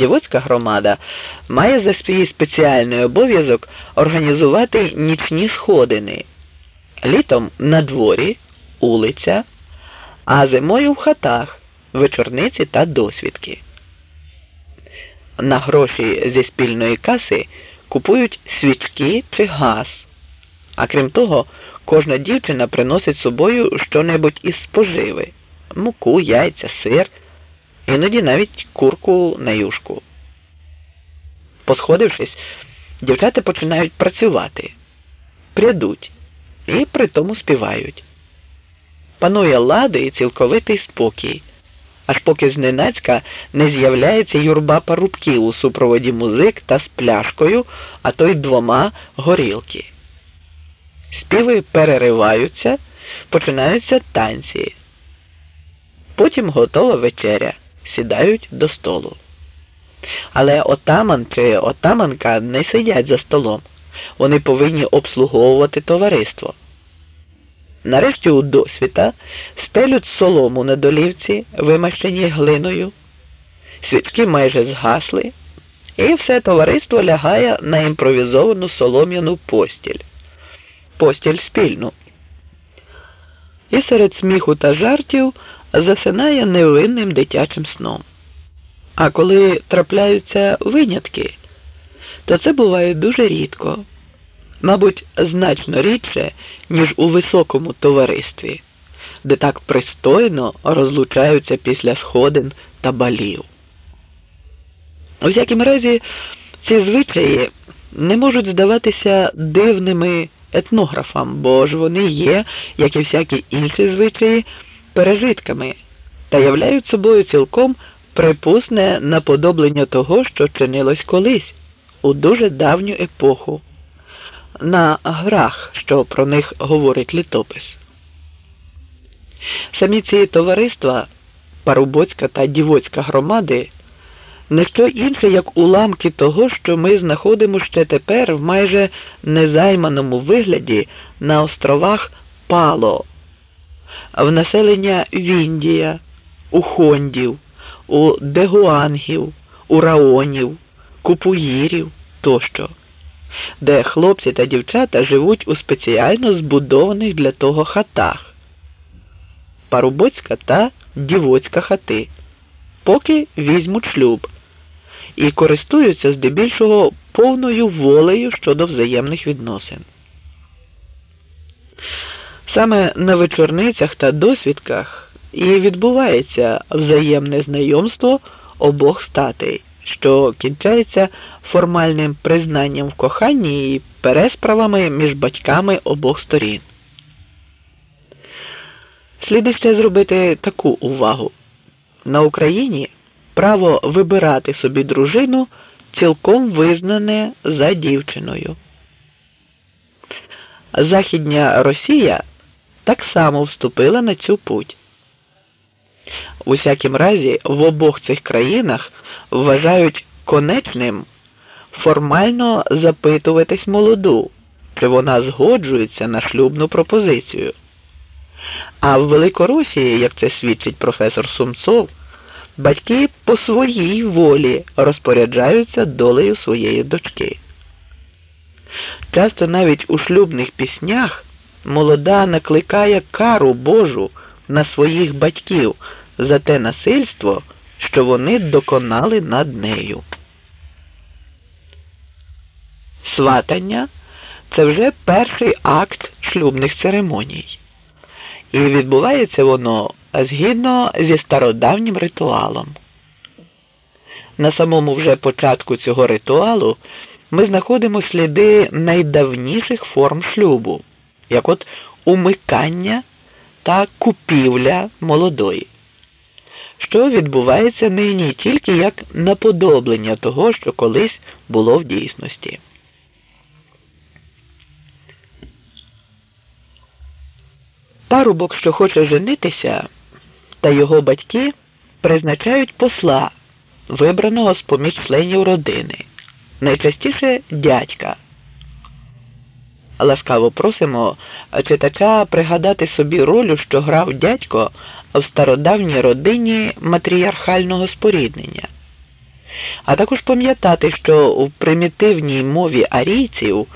Дівоцька громада має за свій спеціальний обов'язок організувати нічні сходини. Літом на дворі, улиця, а зимою в хатах, вечорниці та досвідки. На гроші зі спільної каси купують свічки чи газ. А крім того, кожна дівчина приносить з собою щонебудь із споживи муку, яйця, сир, іноді навіть курку на юшку. Посходившись, дівчата починають працювати, прядуть і при тому співають. Панує лади і цілковитий спокій, аж поки зненацька не з'являється юрба парубків у супроводі музик та з пляшкою, а то й двома горілки. Співи перериваються, починаються танці. Потім готова вечеря, сідають до столу. Але отаман чи отаманка не сидять за столом. Вони повинні обслуговувати товариство. Нарешті у досвіта стелють солому на долівці, вимащені глиною, свічки майже згасли, і все товариство лягає на імпровізовану солом'яну постіль, постіль спільну. І серед сміху та жартів засинає невинним дитячим сном. А коли трапляються винятки, то це буває дуже рідко, мабуть, значно рідше, ніж у високому товаристві, де так пристойно розлучаються після сходин та балів. У всякім разі, ці звичаї не можуть здаватися дивними етнографам, бо ж вони є, як і всякі інші звичаї, пережитками та являють собою цілком припусне наподоблення того, що чинилось колись у дуже давню епоху, на грах, що про них говорить літопис. Самі ці товариства, Парубоцька та Дівоцька громади, не що інше, як уламки того, що ми знаходимо ще тепер в майже незайманому вигляді на островах Пало в населення Віндія, у Хондів, у Дегуангів, у Раонів, Купуїрів тощо, де хлопці та дівчата живуть у спеціально збудованих для того хатах, Парубоцька та Дівоцька хати, поки візьмуть шлюб. І користуються здебільшого повною волею щодо взаємних відносин. Саме на вечорницях та досвідках і відбувається взаємне знайомство обох статей, що кінчається формальним признанням в коханні і пересправами між батьками обох сторін. Слід ще зробити таку увагу. На Україні право вибирати собі дружину цілком визнане за дівчиною. Західня Росія так само вступила на цю путь. У всякім разі, в обох цих країнах вважають конечним формально запитуватись молоду, чи вона згоджується на шлюбну пропозицію. А в Великоросії, як це свідчить професор Сумцов, батьки по своїй волі розпоряджаються долею своєї дочки. Часто навіть у шлюбних піснях молода накликає кару Божу на своїх батьків за те насильство, що вони доконали над нею. Сватання це вже перший акт шлюбних церемоній, і відбувається воно згідно зі стародавнім ритуалом. На самому вже початку цього ритуалу ми знаходимо сліди найдавніших форм шлюбу як от умикання та купівля молодої, що відбувається нині тільки як наподоблення того, що колись було в дійсності. Парубок, що хоче женитися, та його батьки призначають посла, вибраного з поміж членів родини, найчастіше дядька ласкаво просимо читача пригадати собі роль, що грав дядько в стародавній родині матріархального споріднення. а також пам'ятати, що в примітивній мові арійців